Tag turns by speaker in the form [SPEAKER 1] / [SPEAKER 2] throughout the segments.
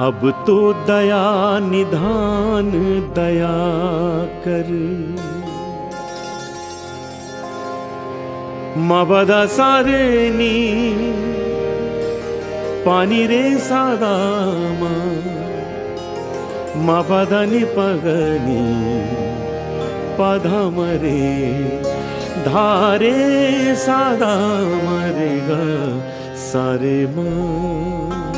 [SPEAKER 1] अब तो दया निधान दया कर। मबद सारेनी पानी रे सादामा मपदनि पगनी पधमरे धारे सादा मरेगा सारे माँ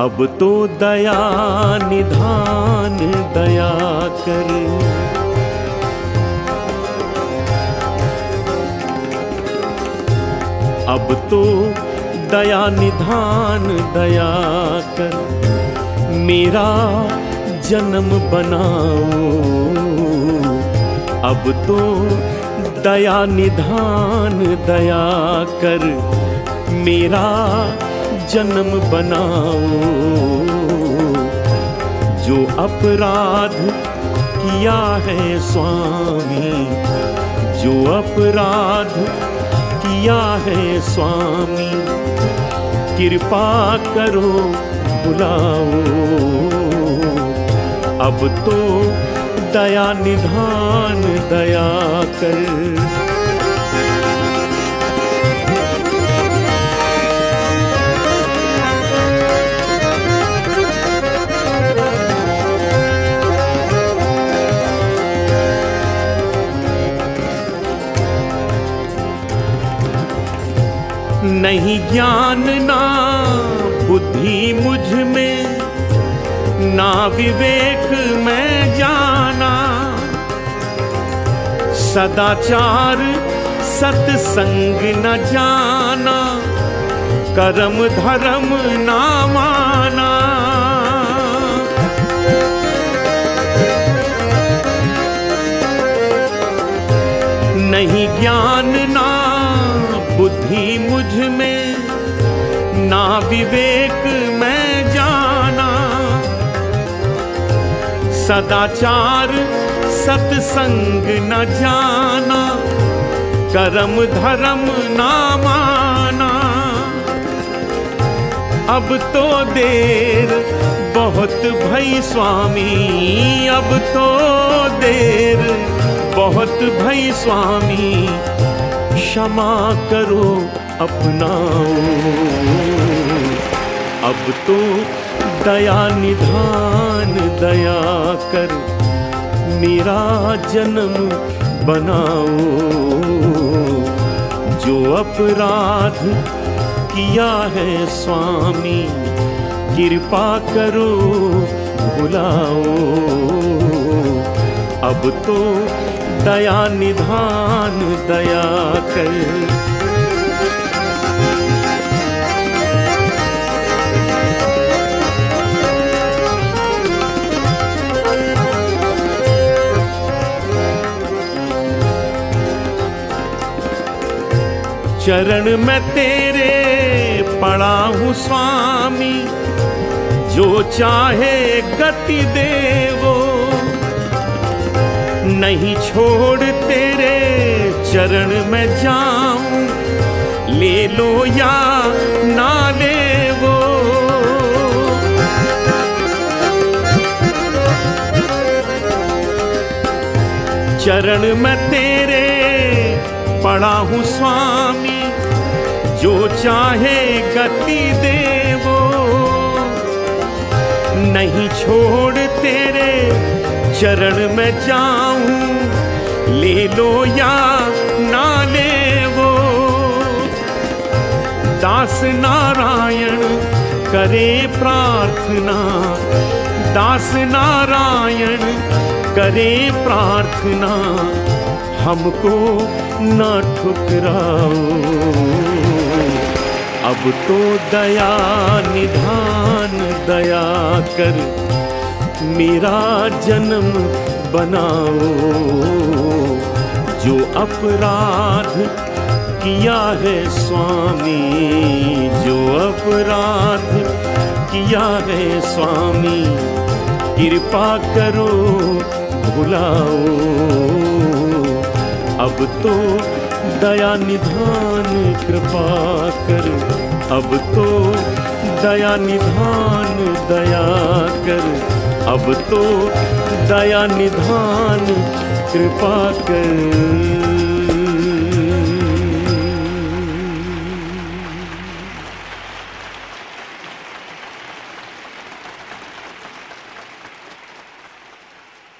[SPEAKER 1] अब तो दया निधान दया कर। अब तो दया निधान दया कर, मेरा जन्म बनाओ। अब तो दया निधान दया कर, मेरा जन्म बनाओ जो अपराध किया है स्वामी, जो अपराध किया है स्वामी, कृपा करो बुलाओ अब तो दया निधान दया कर नहीं ज्ञान ना बुद्धि मुझमें, ना विवेक मैं जाना। सदाचार सत्संग न जाना, कर्म धर्म ना माना। मुझमें ना विवेक मैं जाना। सदाचार सत्संग न जाना, कर्म धर्म ना माना। अब तो देर, बहुत भई स्वामी, अब तो देर, बहुत भई स्वामी, क्षमा करो। अपनाओ अब तो दया निधान, दया कर मेरा जन्म बनाओ जो अपराध किया है स्वामी, कृपा करो बुलाओ अब तो दया निधान, दया कर चरण में तेरे पड़ा हूँ स्वामी। जो चाहे गति देवो नहीं छोड़ तेरे चरण में जाऊँ। ले लो या ना ले वो। चरण में तेरे पड़ा हूँ स्वामी, जो चाहे गति देवो नहीं छोड़ तेरे चरण में जाऊँ, ले लो या ना ले वो। दास नारायण करे प्रार्थना, दास नारायण करे प्रार्थना। हमको ना ठुकराओ। अब तो दया निधान, दया कर मेरा जन्म बनाओ। जो अपराध किया है स्वामी, जो अपराध किया है स्वामी, कृपा करो, भुलाओ। अब तो दया निधान कृपा कर। अब तो दया निधान दया कर। अब तो दया निधान कृपा कर।